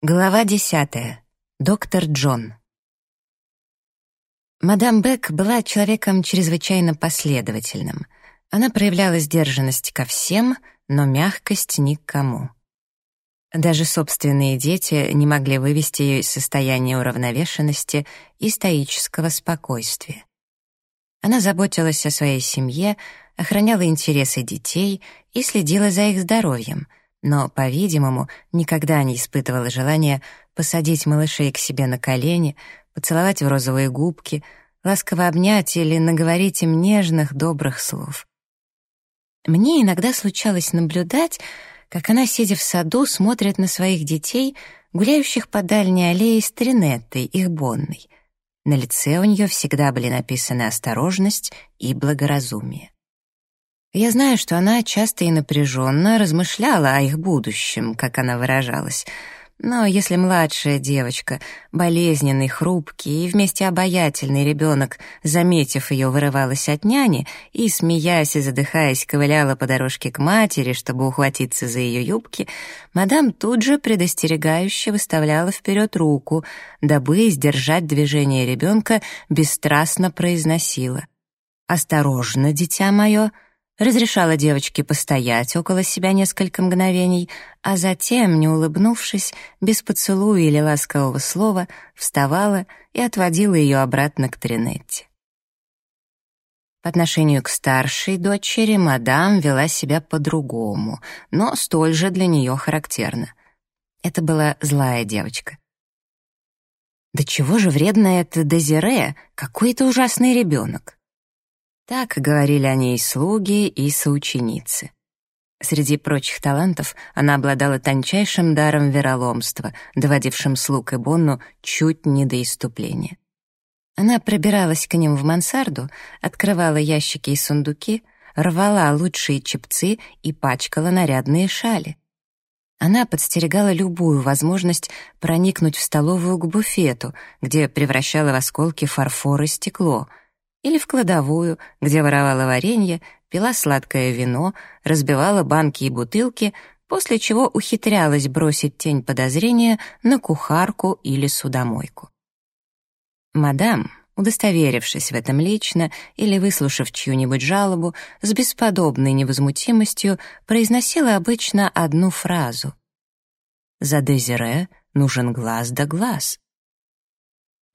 Глава десятая. Доктор Джон. Мадам Бек была человеком чрезвычайно последовательным. Она проявляла сдержанность ко всем, но мягкость ни к кому. Даже собственные дети не могли вывести ее из состояния уравновешенности и стоического спокойствия. Она заботилась о своей семье, охраняла интересы детей и следила за их здоровьем — но, по-видимому, никогда не испытывала желания посадить малышей к себе на колени, поцеловать в розовые губки, ласково обнять или наговорить им нежных, добрых слов. Мне иногда случалось наблюдать, как она, сидя в саду, смотрит на своих детей, гуляющих по дальней аллее с Тринеттой, их Бонной. На лице у нее всегда были написаны осторожность и благоразумие. Я знаю, что она часто и напряженно размышляла о их будущем, как она выражалась. Но если младшая девочка, болезненный, хрупкий и вместе обаятельный ребенок, заметив ее, вырывалась от няни и, смеясь и задыхаясь, ковыляла по дорожке к матери, чтобы ухватиться за ее юбки, мадам тут же предостерегающе выставляла вперед руку, дабы сдержать движение ребенка, бесстрастно произносила. «Осторожно, дитя мое!» Разрешала девочке постоять около себя несколько мгновений, а затем, не улыбнувшись, без поцелуя или ласкового слова, вставала и отводила ее обратно к Тринетте. По отношению к старшей дочери мадам вела себя по-другому, но столь же для нее характерно. Это была злая девочка. «Да чего же вредно это Дезире? Какой это ужасный ребенок!» Так говорили о ней слуги и соученицы. Среди прочих талантов она обладала тончайшим даром вероломства, доводившим слуг и Бонну чуть не до иступления. Она пробиралась к ним в мансарду, открывала ящики и сундуки, рвала лучшие чепцы и пачкала нарядные шали. Она подстерегала любую возможность проникнуть в столовую к буфету, где превращала в осколки фарфор и стекло — или в кладовую, где воровала варенье, пила сладкое вино, разбивала банки и бутылки, после чего ухитрялась бросить тень подозрения на кухарку или судомойку. Мадам, удостоверившись в этом лично или выслушав чью-нибудь жалобу, с бесподобной невозмутимостью произносила обычно одну фразу. «За Дезире нужен глаз да глаз».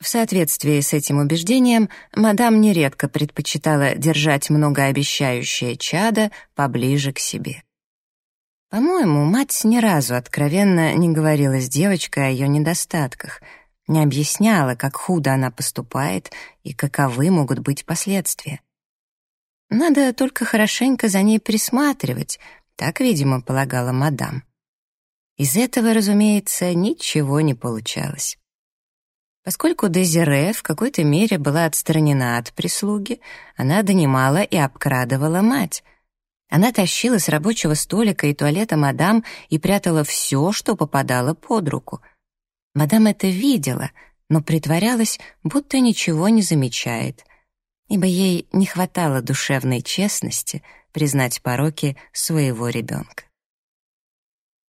В соответствии с этим убеждением, мадам нередко предпочитала держать многообещающее чадо поближе к себе. По-моему, мать ни разу откровенно не говорила с девочкой о ее недостатках, не объясняла, как худо она поступает и каковы могут быть последствия. Надо только хорошенько за ней присматривать, так, видимо, полагала мадам. Из этого, разумеется, ничего не получалось. Поскольку Дезире в какой-то мере была отстранена от прислуги, она донимала и обкрадывала мать. Она тащила с рабочего столика и туалета мадам и прятала все, что попадало под руку. Мадам это видела, но притворялась, будто ничего не замечает, ибо ей не хватало душевной честности признать пороки своего ребенка.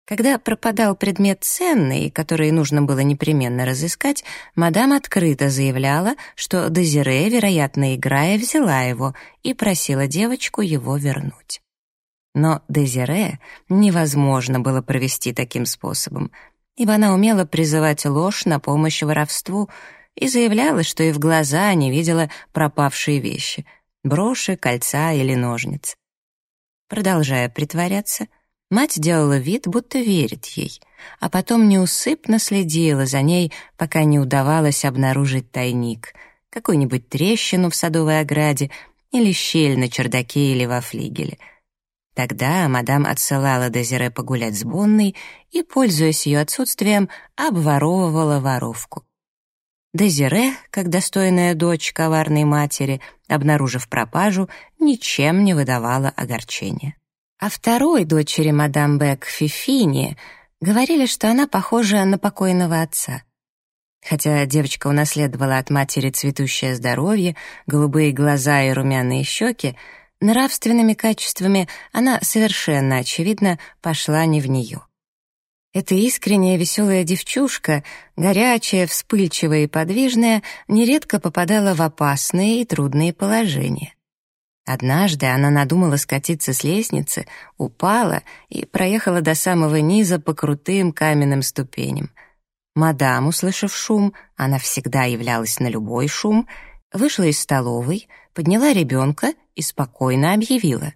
Когда пропадал предмет ценный, который нужно было непременно разыскать, мадам открыто заявляла, что Дезире, вероятно, играя, взяла его и просила девочку его вернуть. Но Дезире невозможно было провести таким способом, ибо она умела призывать ложь на помощь воровству и заявляла, что и в глаза не видела пропавшие вещи — броши, кольца или ножниц. Продолжая притворяться — Мать делала вид, будто верит ей, а потом неусыпно следила за ней, пока не удавалось обнаружить тайник, какую-нибудь трещину в садовой ограде или щель на чердаке или во флигеле. Тогда мадам отсылала Дезире погулять с Бонной и, пользуясь ее отсутствием, обворовывала воровку. Дезире, как достойная дочь коварной матери, обнаружив пропажу, ничем не выдавала огорчения. О второй дочери мадам Бек, Фифине, говорили, что она похожа на покойного отца. Хотя девочка унаследовала от матери цветущее здоровье, голубые глаза и румяные щеки, нравственными качествами она совершенно очевидно пошла не в нее. Эта искренняя веселая девчушка, горячая, вспыльчивая и подвижная, нередко попадала в опасные и трудные положения. Однажды она надумала скатиться с лестницы, упала и проехала до самого низа по крутым каменным ступеням. Мадам, услышав шум, она всегда являлась на любой шум, вышла из столовой, подняла ребенка и спокойно объявила.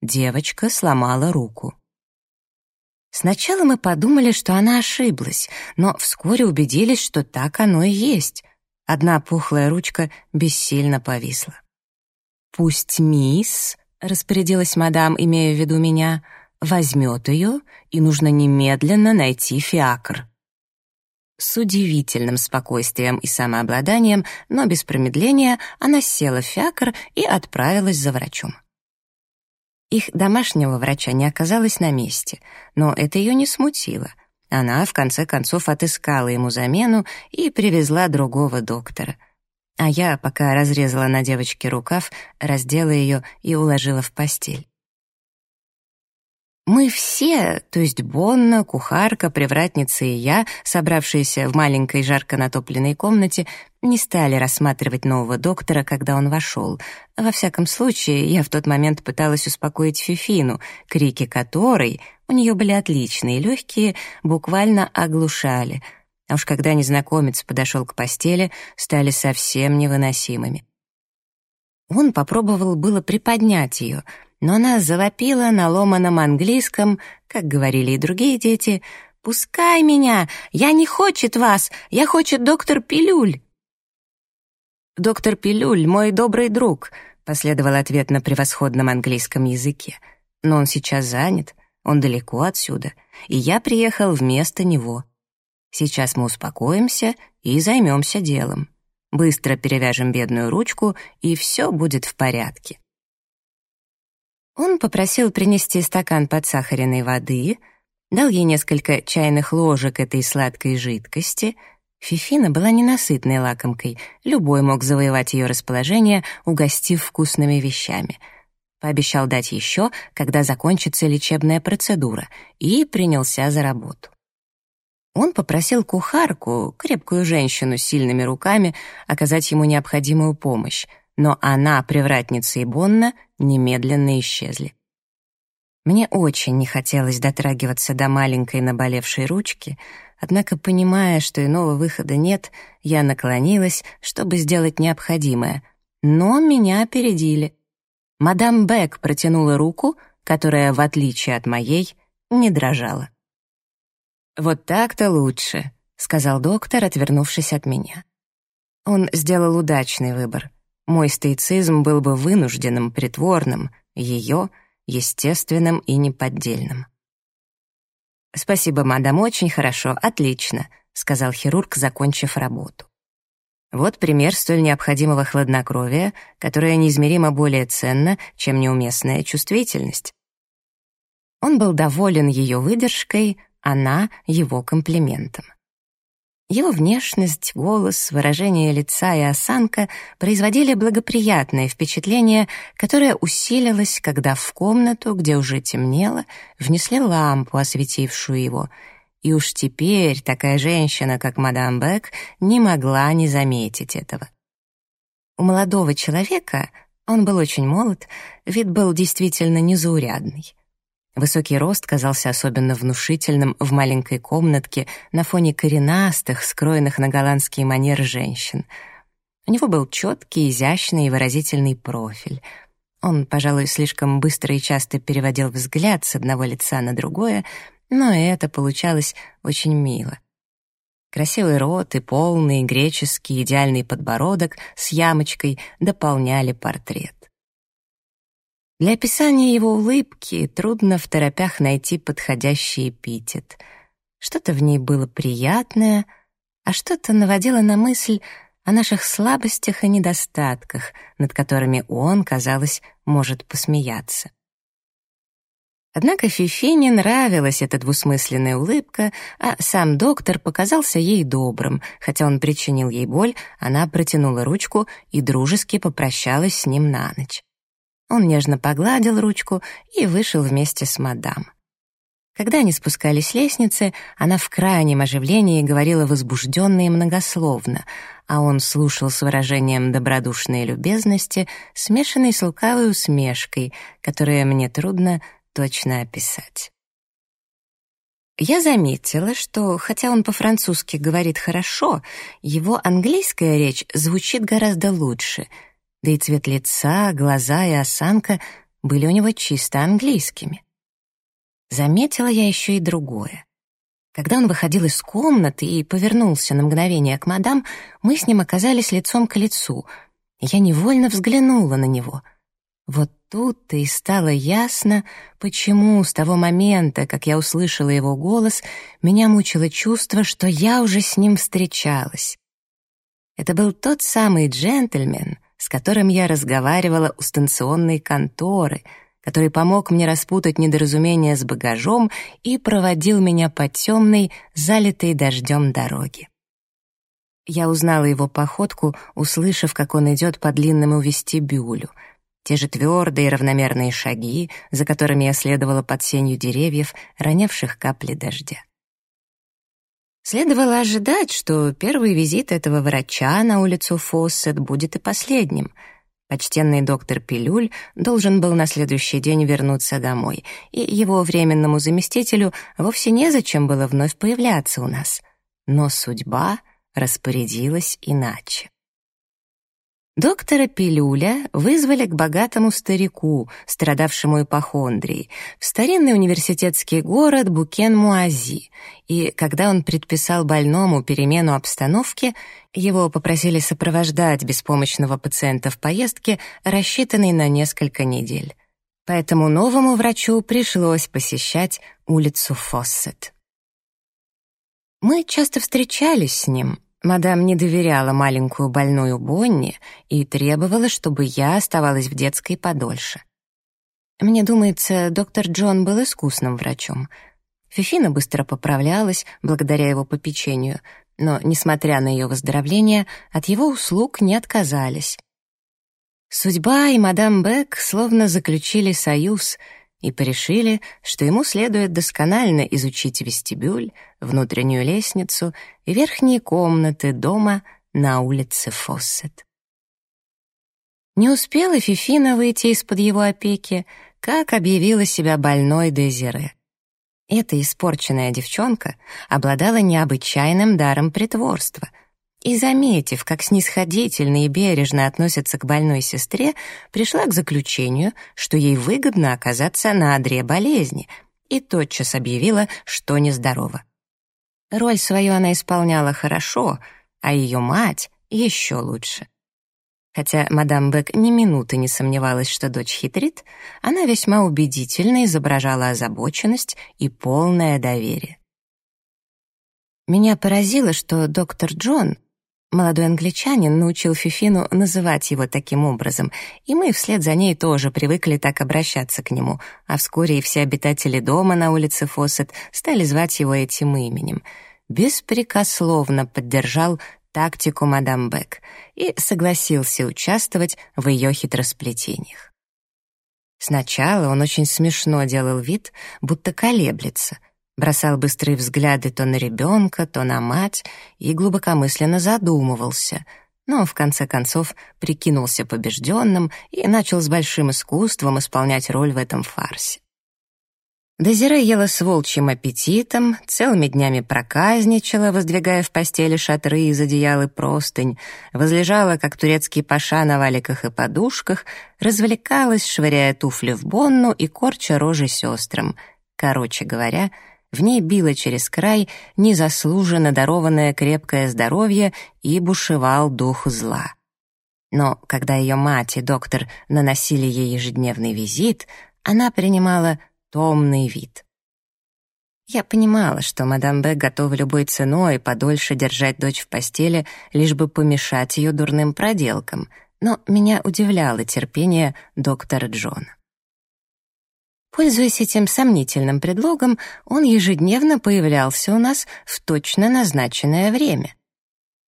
Девочка сломала руку. Сначала мы подумали, что она ошиблась, но вскоре убедились, что так оно и есть. Одна пухлая ручка бессильно повисла. «Пусть мисс», — распорядилась мадам, имея в виду меня, «возьмет ее, и нужно немедленно найти фиакр». С удивительным спокойствием и самообладанием, но без промедления, она села в фиакр и отправилась за врачом. Их домашнего врача не оказалось на месте, но это ее не смутило. Она, в конце концов, отыскала ему замену и привезла другого доктора. А я, пока разрезала на девочке рукав, раздела ее и уложила в постель. Мы все, то есть Бонна, кухарка, привратница и я, собравшиеся в маленькой жарко натопленной комнате, не стали рассматривать нового доктора, когда он вошел. Во всяком случае, я в тот момент пыталась успокоить Фифину, крики которой, у нее были отличные, легкие, буквально оглушали. А уж когда незнакомец подошел к постели, стали совсем невыносимыми. Он попробовал было приподнять ее — но она завопила на ломаном английском, как говорили и другие дети, «Пускай меня! Я не хочет вас! Я хочет доктор Пилюль!» «Доктор Пилюль — мой добрый друг», — последовал ответ на превосходном английском языке. «Но он сейчас занят, он далеко отсюда, и я приехал вместо него. Сейчас мы успокоимся и займемся делом. Быстро перевяжем бедную ручку, и все будет в порядке». Он попросил принести стакан подсахаренной воды, дал ей несколько чайных ложек этой сладкой жидкости. Фифина была ненасытной лакомкой, любой мог завоевать ее расположение, угостив вкусными вещами. Пообещал дать еще, когда закончится лечебная процедура, и принялся за работу. Он попросил кухарку, крепкую женщину с сильными руками, оказать ему необходимую помощь — но она, привратница и Бонна, немедленно исчезли. Мне очень не хотелось дотрагиваться до маленькой наболевшей ручки, однако, понимая, что иного выхода нет, я наклонилась, чтобы сделать необходимое, но меня опередили. Мадам Бек протянула руку, которая, в отличие от моей, не дрожала. «Вот так-то лучше», — сказал доктор, отвернувшись от меня. Он сделал удачный выбор. Мой стоицизм был бы вынужденным, притворным, ее — естественным и неподдельным. «Спасибо, мадам, очень хорошо, отлично», — сказал хирург, закончив работу. Вот пример столь необходимого хладнокровия, которое неизмеримо более ценно, чем неуместная чувствительность. Он был доволен ее выдержкой, она — его комплиментом. Его внешность, голос, выражение лица и осанка производили благоприятное впечатление, которое усилилось, когда в комнату, где уже темнело, внесли лампу, осветившую его. И уж теперь такая женщина, как мадам Бек, не могла не заметить этого. У молодого человека, он был очень молод, вид был действительно незаурядный. Высокий рост казался особенно внушительным в маленькой комнатке на фоне коренастых, скроенных на голландские манеры женщин. У него был четкий, изящный и выразительный профиль. Он, пожалуй, слишком быстро и часто переводил взгляд с одного лица на другое, но это получалось очень мило. Красивый рот и полный греческий идеальный подбородок с ямочкой дополняли портрет. Для описания его улыбки трудно в торопях найти подходящий эпитет. Что-то в ней было приятное, а что-то наводило на мысль о наших слабостях и недостатках, над которыми он, казалось, может посмеяться. Однако Фифине нравилась эта двусмысленная улыбка, а сам доктор показался ей добрым. Хотя он причинил ей боль, она протянула ручку и дружески попрощалась с ним на ночь. Он нежно погладил ручку и вышел вместе с мадам. Когда они спускались с лестницы, она в крайнем оживлении говорила возбужденно и многословно, а он слушал с выражением добродушной любезности, смешанной с лукавой усмешкой, которую мне трудно точно описать. Я заметила, что, хотя он по-французски говорит хорошо, его английская речь звучит гораздо лучше, да и цвет лица, глаза и осанка были у него чисто английскими. Заметила я еще и другое. Когда он выходил из комнаты и повернулся на мгновение к мадам, мы с ним оказались лицом к лицу. Я невольно взглянула на него. Вот тут-то и стало ясно, почему с того момента, как я услышала его голос, меня мучило чувство, что я уже с ним встречалась. Это был тот самый джентльмен, с которым я разговаривала у станционной конторы — который помог мне распутать недоразумение с багажом и проводил меня по темной, залитой дождем дороге. Я узнала его походку, услышав, как он идет по длинному вестибюлю. Те же твердые равномерные шаги, за которыми я следовала под сенью деревьев, ронявших капли дождя. Следовало ожидать, что первый визит этого врача на улицу Фоссет будет и последним — Почтенный доктор Пилюль должен был на следующий день вернуться домой, и его временному заместителю вовсе незачем было вновь появляться у нас. Но судьба распорядилась иначе. Доктора Пилюля вызвали к богатому старику, страдавшему ипохондрией, в старинный университетский город Букен-Муази, и когда он предписал больному перемену обстановки, его попросили сопровождать беспомощного пациента в поездке, рассчитанной на несколько недель. Поэтому новому врачу пришлось посещать улицу Фоссет. Мы часто встречались с ним, Мадам не доверяла маленькую больную Бонни и требовала, чтобы я оставалась в детской подольше. Мне думается, доктор Джон был искусным врачом. Фифина быстро поправлялась благодаря его попечению, но, несмотря на ее выздоровление, от его услуг не отказались. Судьба и мадам Бек словно заключили союз — и порешили, что ему следует досконально изучить вестибюль, внутреннюю лестницу и верхние комнаты дома на улице Фоссет. Не успела Фифина выйти из-под его опеки, как объявила себя больной Дезире. Эта испорченная девчонка обладала необычайным даром притворства — и, заметив, как снисходительно и бережно относятся к больной сестре, пришла к заключению, что ей выгодно оказаться на одре болезни, и тотчас объявила, что нездорова. Роль свою она исполняла хорошо, а ее мать еще лучше. Хотя мадам Бек ни минуты не сомневалась, что дочь хитрит, она весьма убедительно изображала озабоченность и полное доверие. Меня поразило, что доктор Джон Молодой англичанин научил Фифину называть его таким образом, и мы вслед за ней тоже привыкли так обращаться к нему, а вскоре и все обитатели дома на улице Фоссет стали звать его этим именем. Беспрекословно поддержал тактику мадам Бек и согласился участвовать в ее хитросплетениях. Сначала он очень смешно делал вид, будто колеблется — бросал быстрые взгляды то на ребенка, то на мать и глубокомысленно задумывался, но в конце концов прикинулся побежденным и начал с большим искусством исполнять роль в этом фарсе. Дезире ела с волчьим аппетитом, целыми днями проказничала, воздвигая в постели шатры из одеял и простынь, возлежала, как турецкий паша на валиках и подушках, развлекалась, швыряя туфли в бонну и корча рожи сестрам. Короче говоря, в ней било через край незаслуженно дарованное крепкое здоровье и бушевал дух зла. Но когда ее мать и доктор наносили ей ежедневный визит, она принимала томный вид. Я понимала, что мадам Б готова любой ценой подольше держать дочь в постели, лишь бы помешать ее дурным проделкам, но меня удивляло терпение доктора Джона. Пользуясь этим сомнительным предлогом, он ежедневно появлялся у нас в точно назначенное время.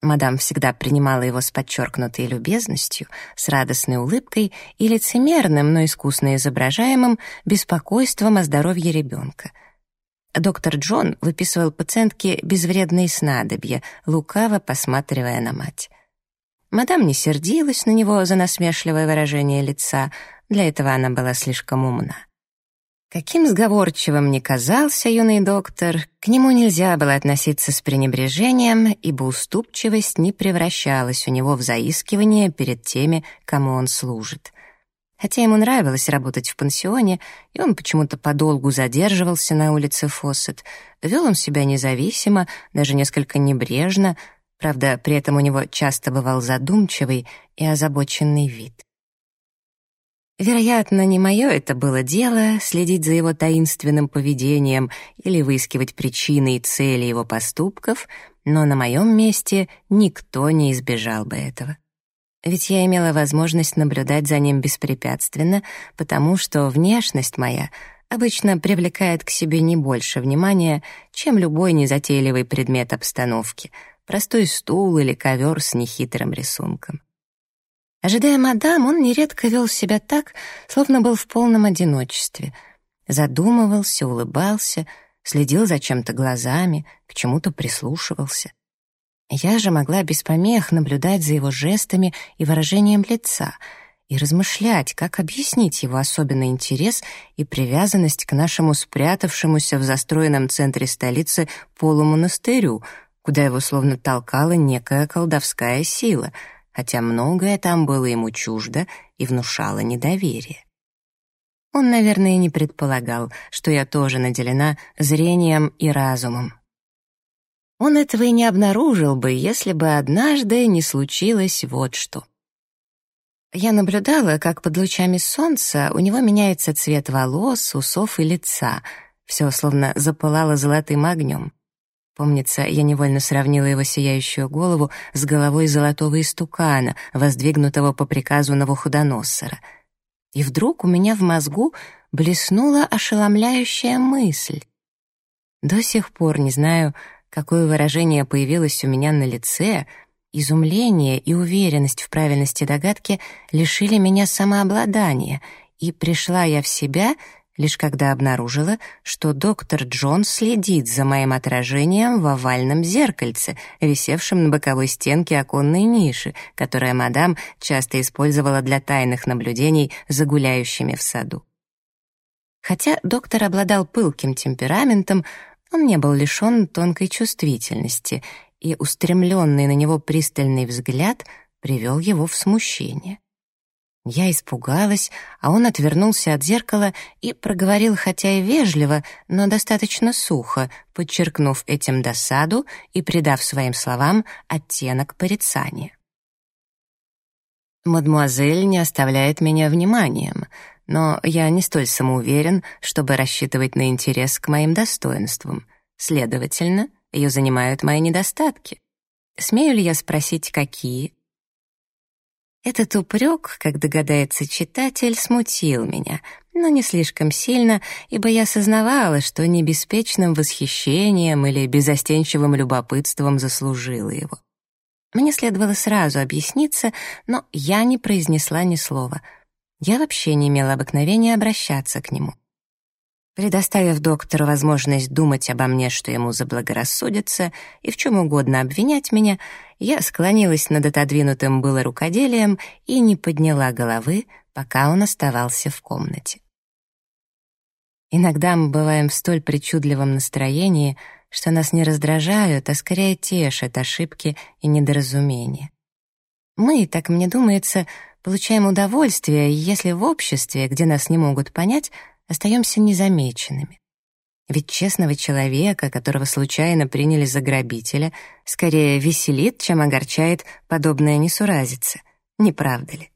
Мадам всегда принимала его с подчеркнутой любезностью, с радостной улыбкой и лицемерным, но искусно изображаемым беспокойством о здоровье ребенка. Доктор Джон выписывал пациентке безвредные снадобья, лукаво посматривая на мать. Мадам не сердилась на него за насмешливое выражение лица, для этого она была слишком умна. Каким сговорчивым ни казался юный доктор, к нему нельзя было относиться с пренебрежением, ибо уступчивость не превращалась у него в заискивание перед теми, кому он служит. Хотя ему нравилось работать в пансионе, и он почему-то подолгу задерживался на улице Фоссет, вел он себя независимо, даже несколько небрежно, правда, при этом у него часто бывал задумчивый и озабоченный вид. Вероятно, не мое это было дело следить за его таинственным поведением или выискивать причины и цели его поступков, но на моем месте никто не избежал бы этого. Ведь я имела возможность наблюдать за ним беспрепятственно, потому что внешность моя обычно привлекает к себе не больше внимания, чем любой незатейливый предмет обстановки, простой стул или ковер с нехитрым рисунком. Ожидая мадам, он нередко вел себя так, словно был в полном одиночестве. Задумывался, улыбался, следил за чем-то глазами, к чему-то прислушивался. Я же могла без помех наблюдать за его жестами и выражением лица и размышлять, как объяснить его особенный интерес и привязанность к нашему спрятавшемуся в застроенном центре столицы полумонастырю, куда его словно толкала некая колдовская сила — хотя многое там было ему чуждо и внушало недоверие. Он, наверное, не предполагал, что я тоже наделена зрением и разумом. Он этого и не обнаружил бы, если бы однажды не случилось вот что. Я наблюдала, как под лучами солнца у него меняется цвет волос, усов и лица. Все словно запылало золотым огнем. Помнится, я невольно сравнила его сияющую голову с головой золотого истукана, воздвигнутого по приказу Навуходоносора. И вдруг у меня в мозгу блеснула ошеломляющая мысль. До сих пор не знаю, какое выражение появилось у меня на лице, изумление и уверенность в правильности догадки лишили меня самообладания, и пришла я в себя — лишь когда обнаружила, что доктор Джон следит за моим отражением в овальном зеркальце, висевшем на боковой стенке оконной ниши, которое мадам часто использовала для тайных наблюдений за гуляющими в саду. Хотя доктор обладал пылким темпераментом, он не был лишен тонкой чувствительности, и устремленный на него пристальный взгляд привел его в смущение. Я испугалась, а он отвернулся от зеркала и проговорил, хотя и вежливо, но достаточно сухо, подчеркнув этим досаду и придав своим словам оттенок порицания. «Мадемуазель не оставляет меня вниманием, но я не столь самоуверен, чтобы рассчитывать на интерес к моим достоинствам. Следовательно, ее занимают мои недостатки. Смею ли я спросить, какие?» Этот упрек, как догадается читатель, смутил меня, но не слишком сильно, ибо я осознавала, что не восхищением или безостенчивым любопытством заслужила его. Мне следовало сразу объясниться, но я не произнесла ни слова. Я вообще не имела обыкновения обращаться к нему. Предоставив доктору возможность думать обо мне, что ему заблагорассудится, и в чем угодно обвинять меня, я склонилась над отодвинутым было рукоделием и не подняла головы, пока он оставался в комнате. Иногда мы бываем в столь причудливом настроении, что нас не раздражают, а скорее тешат ошибки и недоразумения. Мы, так мне думается, получаем удовольствие, если в обществе, где нас не могут понять, остаемся незамеченными. Ведь честного человека, которого случайно приняли за грабителя, скорее веселит, чем огорчает подобная несуразица. Не правда ли?